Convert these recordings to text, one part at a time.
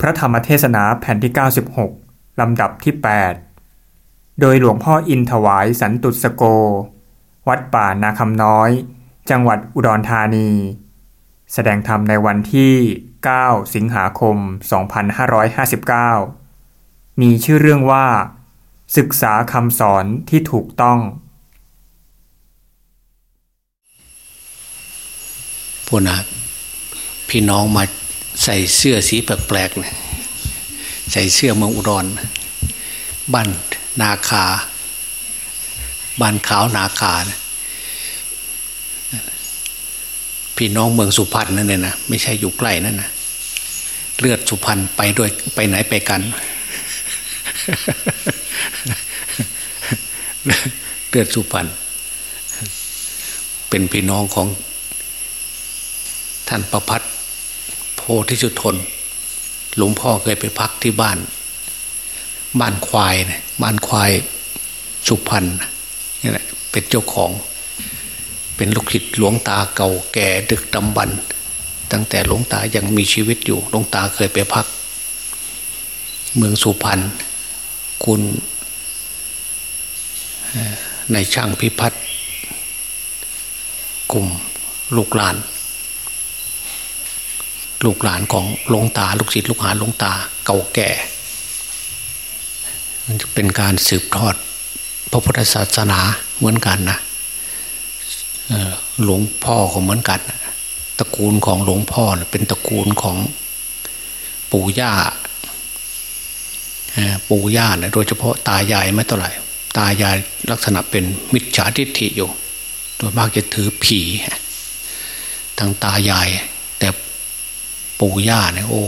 พระธรรมเทศนาแผ่นที่ 96 ลำดับที่ 8 โดยหลวงพ่ออินถวายสันตุสโก วัดป่านาคำน้อย จังหวัดอุดรธานี แสดงธรรมในวันที่ 9 สิงหาคม 2559 มีชื่อเรื่องว่า ศึกษาคำสอนที่ถูกต้องพวกนะพี่น้องมา ใส่เสื้อสีแปลกๆนะใส่เสื้อเมืองอุดรบ้านนาคาบ้านขาวนาคานะพี่น้องเมืองสุพรรณนั่นเนี่ยนะไม่ใช่อยู่ใกล้นั่นนะเลือดสุพรรณไปด้วยไปไหนไปกัน เลือดสุพรรณเป็นพี่น้องของท่านประพัฒโพธิจุทน หลวงพ่อเคยไปพักที่บ้าน บ้านควายนะบ้านควายสุพรรณนี่แหละเป็นเจ้าของ เป็นลูกศิษย์หลวงตาเก่าแก่ดึกดำบรรตั้งแต่หลวงตายังมีชีวิตอยู่หลวงตาเคยไปพัก เมืองสุพรรณคุณในช่างพิพัฒน์กลุ่มลูกหลาน ลูกหลานของหลวงตา ลูกศิษย์ลูกหาหลวงตาเก่าแก่ มันจะเป็นการสืบทอด พระพุทธศาสนาเหมือนกันนะหลวงพ่อก็เหมือนกันตระกูลของหลวงพ่อเป็นตระกูลของปู่ย่าปู่ย่านี่ยโดยเฉพาะตายายไม่เท่าไหร่ ตายายลักษณะเป็นมิจฉาทิฏฐิอยู่ โดยมากจะถือผีทางตายาย ปู่ย่าเนี่ยโอ้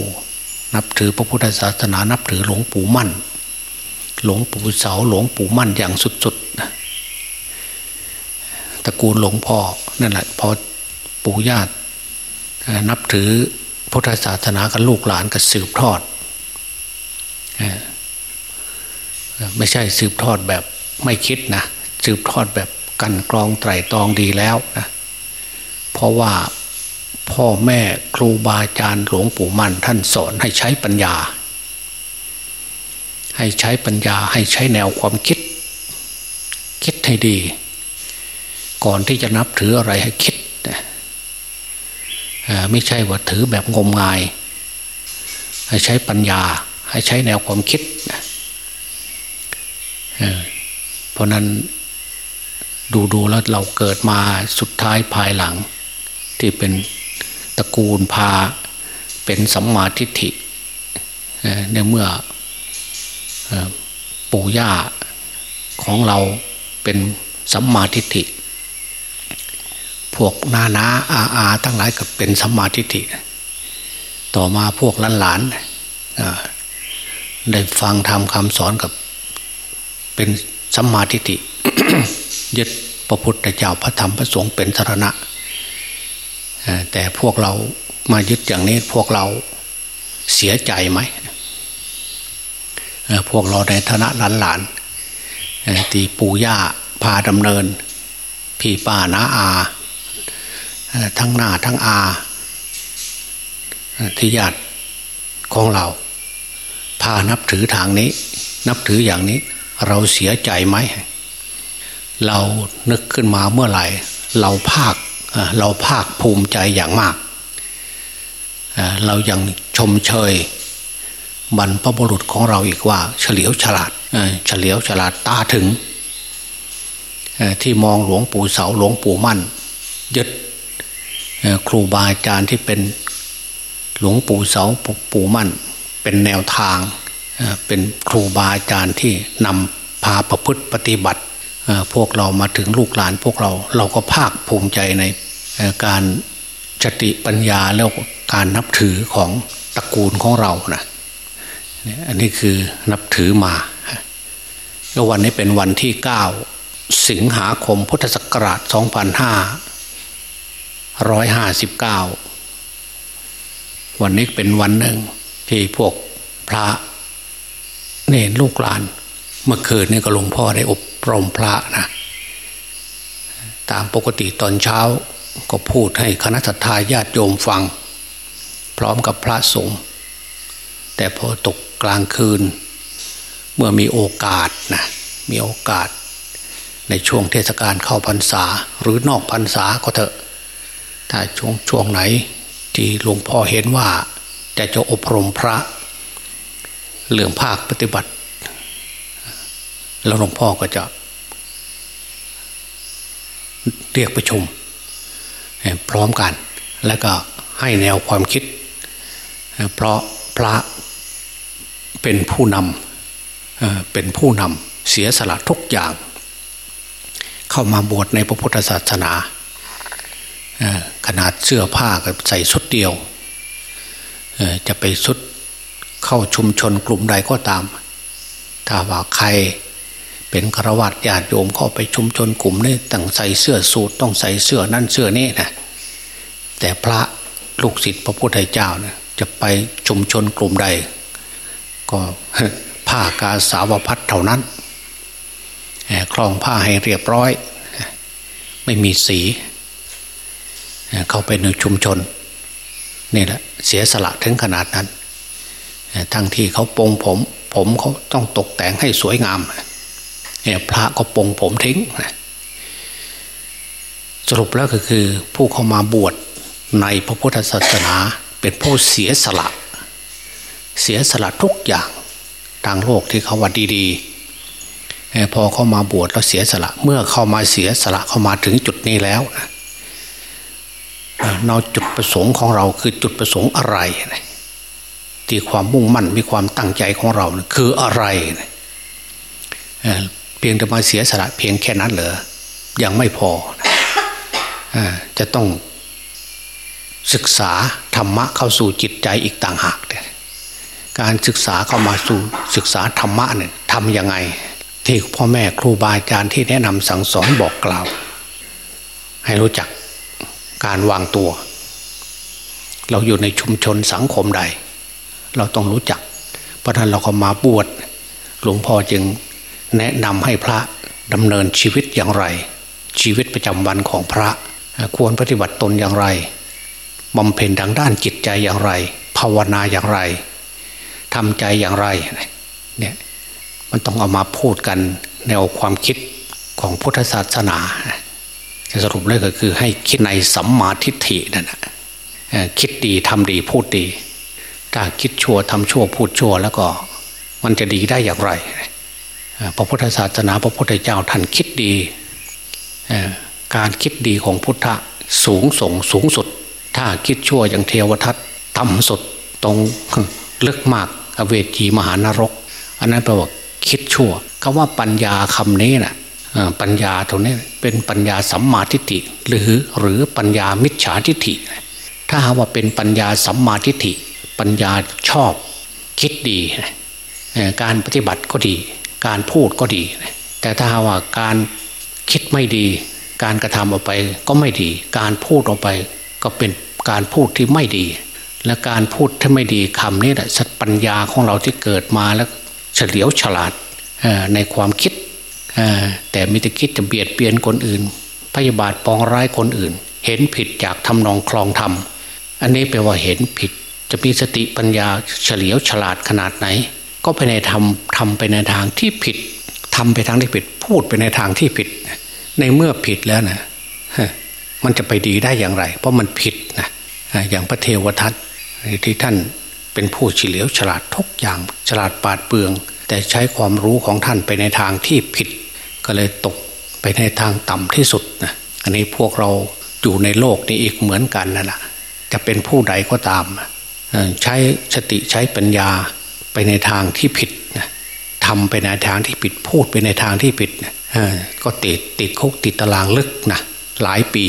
นับถือพระพุทธศาสนา นับถือหลวงปู่มั่น หลวงปู่เสาหลวงปู่มั่นอย่างสุดๆตระกูลหลวงพ่อนั่นแหละพอปู่ย่านับถือพุทธศาสนากับลูกหลานก็สืบทอดไม่ใช่สืบทอดแบบไม่คิดนะสืบทอดแบบกันกรองไตรตรองดีแล้วนะเพราะว่า พ่อแม่ครูบาอาจารย์หลวงปู่มั่นท่านสอนให้ใช้ปัญญา ให้ใช้ปัญญาให้ใช้แนวความคิด คิดให้ดี ก่อนที่จะนับถืออะไรให้คิดไม่ใช่ว่าถือแบบงมงาย ให้ใช้ปัญญา ให้ใช้แนวความคิดเพราะนั้นดูดูแล้วเราเกิดมาสุดท้ายภายหลังที่เป็น ตระกูลพาเป็นสัมมาทิฏฐิในเมื่อปู่ย่าของเราเป็นสัมมาทิฏฐิ พวกนานาอาอาทั้งหลายก็เป็นสัมมาทิฏฐิ ต่อมาพวกล้านหลานได้ฟังทำคำสอนกับเป็นสัมมาทิฏฐิยึดพระพุทธเจ้าพระธรรมพระสงฆ์เป็นสารณะ แต่พวกเรามายึดอย่างนี้พวกเราเสียใจไหมพวกเราในฐานะหลานหลานตีปู่ย่าพาดำเนิน พี่ป้าน้าอา ทั้งหน้าทั้งอาที่ญาติของเรา พานับถือทางนี้ นับถืออย่างนี้ เราเสียใจไหม เรานึกขึ้นมาเมื่อไหร่ เราภาค เราภาคภูมิใจอย่างมาก เรายังชมเชยบรรพบุรุษของเราอีกว่า เฉลียวฉลาดเฉลียวฉลาดตาถึง ที่มองหลวงปู่เสาหลวงปู่มั่น ยึดครูบาอาจารย์ที่เป็นหลวงปู่เสาปู่มั่น เป็นแนวทางเป็นครูบาอาจารย์ที่นำพาประพฤติปฏิบัติ พวกเรามาถึงลูกหลานพวกเราเราก็ภาคภูมิใจในการจติปัญญาแล้วการนับถือของตระกูลของเรานะอันนี้คือนับถือมาแล้ววันนี้เป็นวันที่ 9 สิงหาคมพุทธศักราช 2559 วันนี้เป็นวันหนึ่งที่พวกพระเนรลูกหลาน เมื่อคืนนี่ก็หลวงพ่อได้อบ รมพระนะตามปกติตอนเช้าก็พูดให้คณะทาญาติโยมฟัง พร้อมกับพระสงฆ์แต่พอตกกลางคืน เมื่อมีโอกาสนะมีโอกาส ในช่วงเทศกาลเข้าพรรษา หรือนอกพรรษาก็เถอะ ถ้าช่วงช่วงไหนที่หลวงพ่อเห็นว่าจะจะอบรมพระเรื่องภาคปฏิบัติ แล้วหลวงพ่อก็จะ เรียกประชุม พร้อมกัน แล้วก็ให้แนวความคิด เพราะพระเป็นผู้นำเป็นผู้นำเสียสละทุกอย่าง เข้ามาบวชในพระพุทธศาสนาขนาดเสื้อผ้าก็ใส่ชุดเดียว จะไปชุดเข้าชุมชนกลุ่มใดก็ตาม ถ้าว่าใคร เป็นฆราวาสญาติโยมเข้าไปชุมชนกลุ่มนี้ต้องใส่เสื้อสูทต้องใส่เสื้อนั่นเสื้อนี้นะแต่พระลูกศิษย์พระพุทธเจ้านะจะไปชุมชนกลุ่มใด ก็ผ้ากาสาวพัดเท่านั้นคลองผ้าให้เรียบร้อย ไม่มีสี เข้าไปในชุมชนนี่แหละเสียสละถึงขนาดนั้น ทั้งที่เขาปงผม ผมเขาต้องตกแต่งให้สวยงามเนี่ยพระก็ปงผมทิ้งสรุปแล้วก็คือผู้เข้ามาบวชในพระพุทธศาสนาเป็นผู้เสียสละ เสียสละทุกอย่างทางโลกที่เขาว่าดีๆพอเข้ามาบวชแล้วเสียสละ เมื่อเข้ามาเสียสละเข้ามาถึงจุดนี้แล้วนะเราจุดประสงค์ของเราคือจุดประสงค์อะไรที่ความมุ่งมั่นมีความตั้งใจของเราคืออะไร เพียงแต่มาเสียสละเพียงแค่นั้นเหรอยังไม่พอจะต้องศึกษาธรรมะเข้าสู่จิตใจอีกต่างหากการศึกษาเข้ามาสู่ศึกษาธรรมะเนี่ยทำยังไง ที่พ่อแม่ครูบาอาจารย์ที่แนะนำสั่งสอนบอกกล่าว ให้รู้จักการวางตัว เราอยู่ในชุมชนสังคมใด เราต้องรู้จัก เพราะนั้นเราก็มาบวชหลวงพ่อจึง แนะนำให้พระดำเนินชีวิตอย่างไร ชีวิตประจำวันของพระ ควรปฏิบัติตนอย่างไรบำเพ็ญทางด้านจิตใจอย่างไร ภาวนาอย่างไรทำใจอย่างไรเนี่ยมันต้องเอามาพูดกันแนวความคิดของพุทธศาสนาจะสรุปเลยก็คือให้คิดในสัมมาทิฏฐินั่นแหะคิดดีทำดีพูดดี ถ้าคิดชั่วทำชั่วพูดชั่วแล้วก็ มันจะดีได้อย่างไร พระพุทธศาสนาพระพุทธเจ้าท่านคิดดีการคิดดีของพุทธะสูงส่งสูงสุด ถ้าคิดชั่วอย่างเทวทัตต่ำสุดตรงลึกมากอเวจีมหานรก อันนั้นแปลว่าคิดชั่วคำว่าปัญญาคำนี้นะ่ะปัญญาตรงนี้เป็นปัญญาสัมมาทิฏฐิหรือหรือปัญญามิจฉาทิฏฐิ ถ้าหาว่าเป็นปัญญาสัมมาทิฏฐิ ปัญญาชอบคิดดี การปฏิบัติก็ดี การพูดก็ดี แต่ถ้าว่าการคิดไม่ดี การกระทำออกไปก็ไม่ดี การพูดออกไปก็เป็นการพูดที่ไม่ดี และการพูดที่ไม่ดีคำนี้แหละสปัญญาของเราที่เกิดมาแล้วเฉลียวฉลาดในความคิดแต่มิตรคิดจะเบียดเบียนคนอื่น พยาบาทปองร้ายคนอื่น เห็นผิดจากทำนองคลองธรรม อันนี้แปลว่าเห็นผิด จะมีสติปัญญาเฉลียวฉลาดขนาดไหน ก็ไปในทำทำไปในทางที่ผิดทำไปทางที่ผิด พูดไปในทางที่ผิด ในเมื่อผิดแล้วนะมันจะไปดีได้อย่างไร เพราะมันผิดนะอย่างพระเทวทัตที่ท่านเป็นผู้เฉลียวฉลาดทุกอย่างฉลาดปาดเปลือง แต่ใช้ความรู้ของท่านไปในทางที่ผิด ก็เลยตกไปในทางต่ำที่สุดนะอันนี้พวกเราอยู่ในโลกนี้อีกเหมือนกันนั่นแหละจะเป็นผู้ใดก็ตาม ใช้สติใช้ปัญญา ในทางที่ผิดทำไปในทางที่ผิดพูดไปในทางที่ผิดก็ติดติดคุกติดตารางลึกนะหลายปี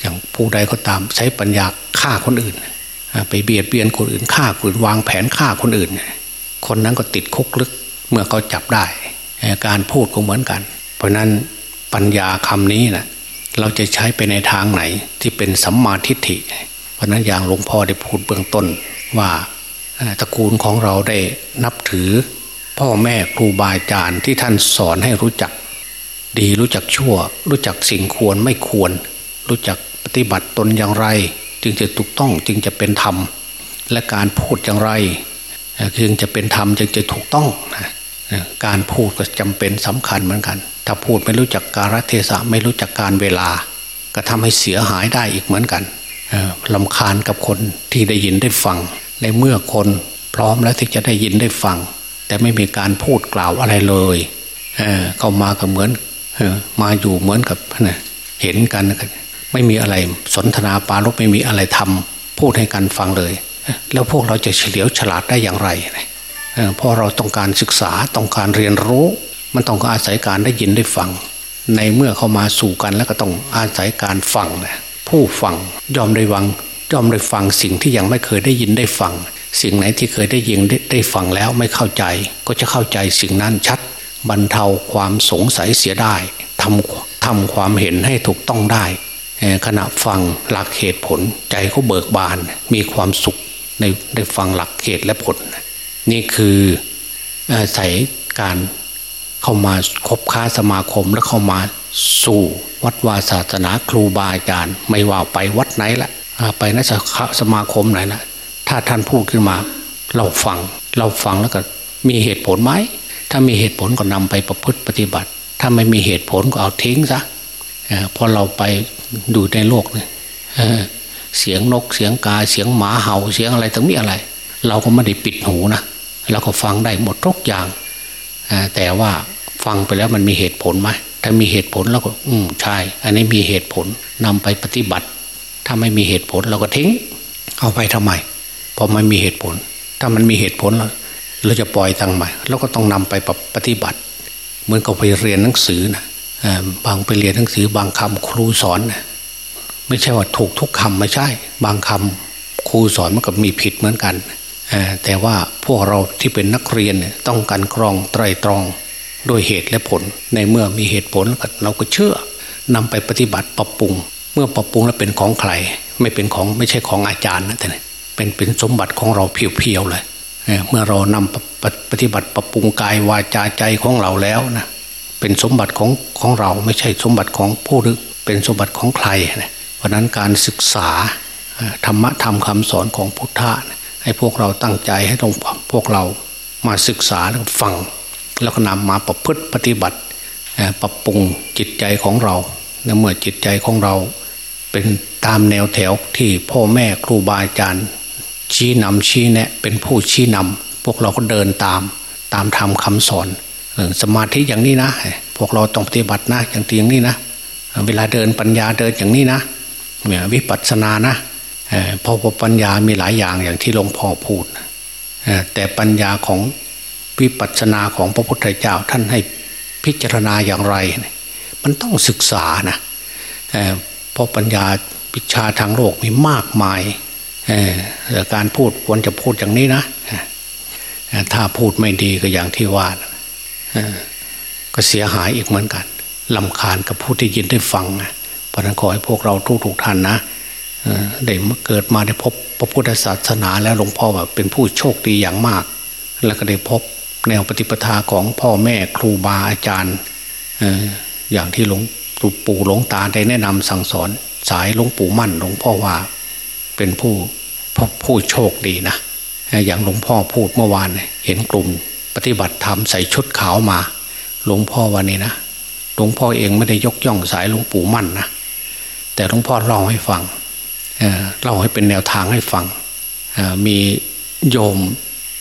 อย่างผู้ใดก็ตามใช้ปัญญาฆ่าคนอื่น ไปเบียดเบียนคนอื่นฆ่าคนอื่นวางแผนฆ่าคนอื่น คนนั้นก็ติดคุกลึกเมื่อเขาจับได้ การพูดก็เหมือนกัน เพราะนั้นปัญญาคำนี้นะเราจะใช้ไปในทางไหนที่เป็นสัมมาทิฏฐิ เพราะนั้นอย่างหลวงพ่อได้พูดเบื้องต้นว่า ตระกูลของเราได้นับถือ พ่อแม่ครูบาอาจารย์ที่ท่านสอนให้รู้จัก ดีรู้จักชั่ว รู้จักสิ่งควรไม่ควร รู้จักปฏิบัติตนอย่างไร จึงจะถูกต้องจึงจะเป็นธรรม และการพูดอย่างไรจึงจะเป็นธรรมจึงจะถูกต้องการพูดก็จำเป็นสำคัญเหมือนกัน ถ้าพูดไม่รู้จักการเทศะไม่รู้จักการเวลา ก็ทำให้เสียหายได้อีกเหมือนกันลำคาญกับคนที่ได้ยินได้ฟัง ในเมื่อคนพร้อมแล้วที่จะได้ยินได้ฟัง แต่ไม่มีการพูดกล่าวอะไรเลยเเข้ามาก็เหมือนมาอยู่เหมือนกับเห็นกัน ไม่มีอะไรสนทนาปาลบไม่มีอะไรทำพูดให้กันฟังเลย แล้วพวกเราจะเฉลียวฉลาดได้อย่างไรเพราะเราต้องการศึกษาต้องการเรียนรู้ มันต้องอาศัยการได้ยินได้ฟัง ในเมื่อเข้ามาสู่กันแล้วก็ต้องอาศัยการฟังผู้ฟังยอมได้วัง ยอมได้ฟังสิ่งที่ยังไม่เคยได้ยินได้ฟัง สิ่งไหนที่เคยได้ยินได้ฟังแล้วไม่เข้าใจ ก็จะเข้าใจสิ่งนั้นชัดบรรเทาความสงสัยเสียได้ทำทำความเห็นให้ถูกต้องได้ ขณะฟังหลักเหตุผลใจเขาเบิกบานมีความสุขในได้ฟังหลักเหตุและผล นี่คือใส่การเข้ามาคบค้าสมาคมและเข้ามาสู่วัดวาศาสนาครูบาอาจารย์ ไม่ว่าไปวัดไหนละ ไปนักสมาคมไหนละถ้าท่านพูดขึ้นมา เราฟัง เราฟังแล้วก็มีเหตุผลไหม ถ้ามีเหตุผลก็นำไปประพฤติปฏิบัติ ถ้าไม่มีเหตุผลก็เอาทิ้งซะพอเราไปดูในโลกเนี่ยเสียงนกเสียงกาเสียงหมาเห่าเสียงอะไรตั้งมีอะไร เราก็ไม่ได้ปิดหูนะเราก็ฟังได้หมดทุกอย่างแต่ว่าฟังไปแล้วมันมีเหตุผลไหมถ้ามีเหตุผลแล้วก็ อืมใช่ อันนี้มีเหตุผลนำไปปฏิบัติ ถ้าไม่มีเหตุผลเราก็ทิ้ง เอาไปทำไมพอไม่มีเหตุผล ถ้ามันมีเหตุผลเราเราจะปล่อยตังใหม่เราก็ต้องนำไปปฏิบัติ เหมือนกับไปเรียนหนังสือนะบางไปเรียนหนังสือบางคำครูสอนนะไม่ใช่ว่าถูกทุกคำไม่ใช่ บางคำครูสอนมันก็มีผิดเหมือนกันแต่ว่าพวกเราที่เป็นนักเรียนต้องการกรองไตรตรองด้วยเหตุและผลในเมื่อมีเหตุผลเราก็เชื่อนำไปปฏิบัติปรับปรุง เมื่อปรับปรุงแล้วเป็นของใคร ไม่เป็นของไม่ใช่ของอาจารย์นะแต่เป็นเป็นสมบัติของเราเพียวๆเลยเมื่อเรานำปฏิบัติปรับปรุงกายวาจาใจของเราแล้วนะเป็นสมบัติของของเราไม่ใช่สมบัติของผู้นึกเป็นสมบัติของใครนะเพราะนั้นการศึกษาธรรมะธรรมคำสอนของพุทธะให้พวกเราตั้งใจให้ตรงพวกเรามาศึกษาแล้วฟัง แล้วก็นำมาประพฤติปฏิบัติปรับปรุงจิตใจของเราเมื่อจิตใจของเรา เป็นตามแนวแถวที่พ่อแม่ครูบาอาจารย์ ชี้นำชี้แนะ เป็นผู้ชี้นำพวกเราก็เดินตามตามธรรมคาสอนสมาธิอย่างนี้นะพวกเราต้องปฏิบัตินะอย่างตีอย่างนี้นะ เวลาเดินปัญญาเดินอย่างนี้นะวิปัสสนานะพราะปัญญามีหลายอย่างอย่างที่หลวงพ่อพูดแต่ปัญญาของวิปัสสนาของพระพุทธเจ้าท่านให้พิจารณาอย่างไร มันต้องศึกษานะ เพราะปัญญาปิชาทางโลกมีมากมายการพูดควรจะพูดอย่างนี้นะถ้าพูดไม่ดีก็อย่างที่ว่าก็เสียหายอีกเหมือนกันลำคาญกับผู้ที่ยินได้ฟังเพราะนั้นขอให้พวกเราทุกทุกท่านนะได้เกิดมาได้พบพระพุทธศาสนาแล้วหลวงพ่อแบบเป็นผู้โชคดีอย่างมาก แล้วก็ได้พบแนวปฏิปทาของพ่อแม่ครูบาอาจารย์อย่างที่หลวง ปู่หลวงตาได้แนะนำสั่งสอน สายหลวงปู่มั่นหลวงพ่อว่า เป็นผู้ผู้โชคดีนะอย่างหลวงพ่อพูดเมื่อวานเห็นกลุ่มปฏิบัติธรรมใส่ชุดขาวมา หลวงพ่อวันนี้นะหลวงพ่อเองไม่ได้ยกย่องสายหลวงปู่มั่นนะแต่หลวงพ่อเล่าให้ฟังเล่าให้เป็นแนวทางให้ฟังมีโยม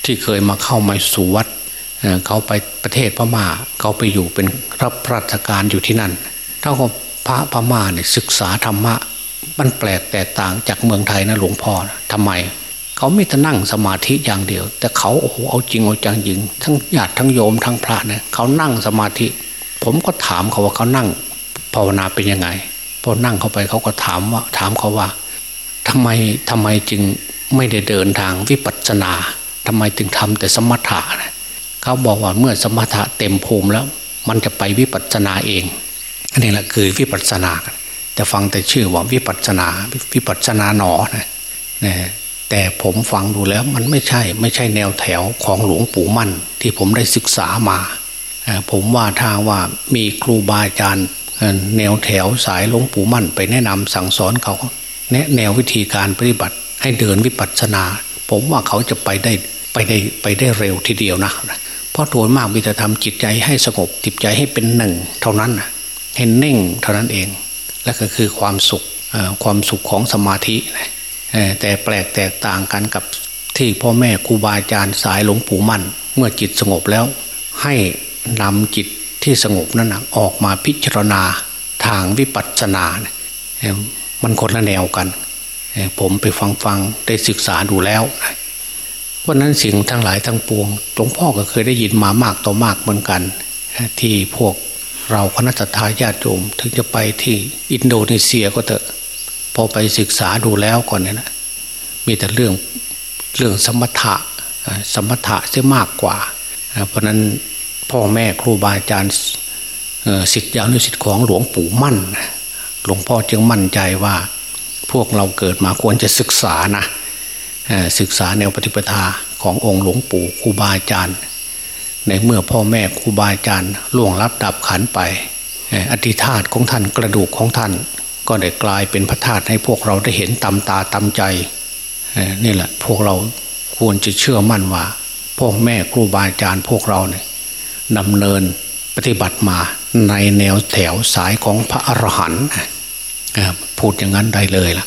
ที่เคยมาเข้ามาสู่วัดเขาไปประเทศพม่าเขาไปอยู่เป็นรับราชการอยู่ที่นั่น เท่ากับพระพม่าเนี่ยศึกษาธรรมะ มันแปลกแตกต่างจากเมืองไทยนะหลวงพ่อทำไม เขาไม่แต่นั่งสมาธิอย่างเดียว แต่เขาโอ้โหเอาจริงเอาจังยิง ทั้งญาติทั้งโยมทั้งพระเนี่ยเขานั่งสมาธิ ผมก็ถามเขาว่าเขานั่งภาวนาเป็นยังไงพอนั่งเข้าไปเขาก็ถามว่าถามเขาว่าทำไมทำไมจึงไม่ได้เดินทางวิปัสสนาทำไมจึงทำแต่สมถะนะเขาบอกว่าเมื่อสมถะเต็มภูมิแล้ว มันจะไปวิปัสสนาเอง อันนี้แหละคือวิปัสสนาจะฟังแต่ชื่อว่าวิปัสสนาวิปัสสนาหนอนะแต่ผมฟังดูแล้วมันไม่ใช่ไม่ใช่แนวแถวของหลวงปู่มั่น ที่ผมได้ศึกษามา ผมว่าทางว่ามีครูบาอาจารย์แนวแถวสายหลวงปู่มั่น ไปแนะนำสั่งสอนเขาแนะแนววิธีการปฏิบัติ ให้เดินวิปัสสนา ผมว่าเขาจะไปได้ไปได้ไปได้เร็วทีเดียวนะ เพราะโดยมากมีแต่ทำจิตใจให้สงบจิตใจให้เป็นหนึ่ง เท่านั้นนะ ให้เน่งเท่านั้นเอง และก็คือความสุขความสุขของสมาธิแต่แปลกแตกต่างกันกับที่พ่อแม่ครูบาอาจารย์สายหลวงปู่มั่น เมื่อจิตสงบแล้ว ให้นำจิตที่สงบนั้นออกมาพิจารณาทางวิปัสสนา มันคนละแนวกัน ผมไปฟังฟังได้ศึกษาดูแล้วเพราะนั้นสิ่งทั้งหลายทั้งปวงหลวงพ่อก็เคยได้ยินมามากต่อมากเหมือนกัน ที่พวก เราคณะทาญาติโยมถึงจะไปที่อินโดนีเซียก็เถอะพอไปศึกษาดูแล้วก่อนเนี่ยนะมีแต่เรื่องเรื่องสมถะสมถะจะมากกว่า เพราะนั้นพ่อแม่ครูบาอาจารย์สิทธิอนุสิทธิ์ของหลวงปู่มั่น หลวงพ่อจึงมั่นใจว่าพวกเราเกิดมาควรจะศึกษานะศึกษาแนวปฏิปทาขององค์หลวงปู่ครูบาอาจารย์ ในเมื่อพ่อแม่ครูบาอาจารย์ล่วงรับดับขันไปอธิธาตของท่านกระดูกของท่าน ก็ได้กลายเป็นพระธาตุให้พวกเราได้เห็นตำตาตำใจนี่แหละพวกเราควรจะเชื่อมั่นว่าพ่อแม่ครูบาอาจารย์พวกเราเนี่ยดำเนินปฏิบัติมาในแนวแถวสายของพระอรหันต์พูดอย่างนั้นได้เลยล่ะ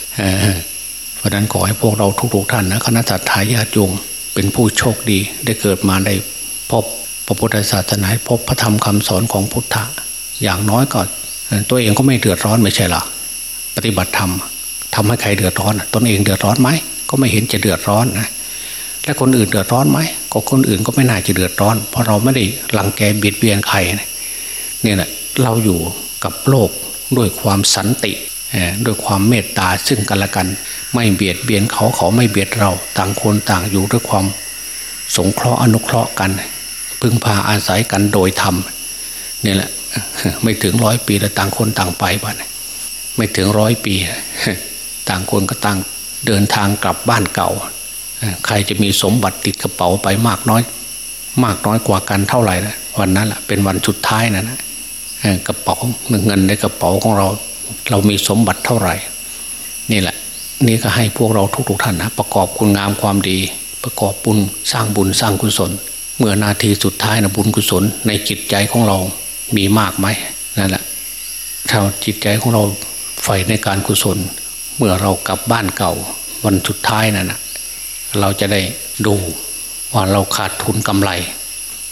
เพราะนั้นขอให้พวกเราทุกๆท่านนะคณะสัตยาญาติโยมเป็นผู้โชคดีได้เกิดมาได้พบ พระพุทธศาสนาพบพระธรรมคำสอนของพุทธะอย่างน้อยก็ตัวเองก็ไม่เดือดร้อนไม่ใช่หรอปฏิบัติธรรมทำให้ใครเดือดร้อนตนเองเดือดร้อนไหมก็ไม่เห็นจะเดือดร้อนนะและคนอื่นเดือดร้อนไหมก็คนอื่นก็ไม่น่าจะเดือดร้อน เพราะเราไม่ได้หลังแกเบียดเบียนใครเนี่ยแหละเราอยู่กับโลกด้วยความสันติด้วยความเมตตาซึ่งกันและกัน ไม่เบียดเบียนเขาเขาไม่เบียดเรา ต่างคนต่างอยู่ด้วยความสงเคราะห์อนุเคราะห์กัน พึ่งพาอาศัยกันโดยธรรมนี่แหละ ไม่ถึงร้อยปีแล้วต่างคนต่างไปบ้านไม่ถึงร้อยปี ต่างคนก็ต่างเดินทางกลับบ้านเก่า ใครจะมีสมบัติติดกระเป๋าไปมากน้อย มากน้อยกว่ากันเท่าไหร่นะวันนั้นแหละเป็นวันสุดท้ายนะนะกระเป๋าเงินในกระเป๋าของเรา เรามีสมบัติเท่าไหร่ นี่แหละ นี่ก็ให้พวกเราทุกๆท่านนะประกอบคุณงามความดี ประกอบบุญสร้างบุญสร้างกุศล เมื่อนาทีสุดท้ายนะบุญกุศลในจิตใจของเรามีมากไหมนั่นแหละถ้าจิตใจของเราใฝ่ในการกุศล เมื่อเรากลับบ้านเก่าวันสุดท้ายนั่นนะเราจะได้ดูว่าเราขาดทุนกำไร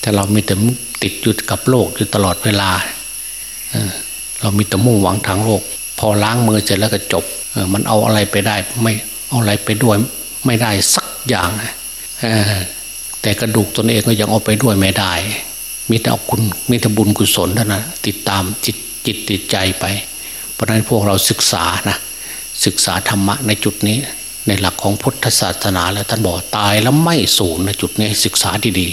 แต่เรามีแต่ติดอยู่กับโลกอยู่ตลอดเวลา เรามีแต่มุ่งหวังทางโลก พอล้างมือเสร็จแล้วก็จบมันเอาอะไรไปได้ ไม่เอาอะไรไปด้วย ไม่ได้สักอย่าง แต่กระดูกตนเองก็ยังเอาไปด้วยไม่ได้ มีแต่เอาคุณมีแต่บุญกุศลเท่านั้นติดตามจิตจิตติดใจไป เพราะนั้นพวกเราศึกษานะศึกษาธรรมะในจุดนี้ในหลักของพุทธศาสนาแล้วท่านบอกตายแล้วไม่สูญในจุดนี้ศึกษาดี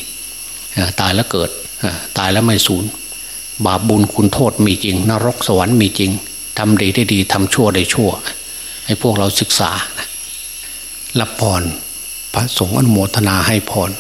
ๆตายแล้วเกิดตายแล้วไม่สูญบาปบุญคุณโทษมีจริง นรกสวรรค์มีจริงทำดีได้ดีทำชั่วได้ชั่ว ให้พวกเราศึกษารับพรพระสงฆ์อนุโมทนาให้พร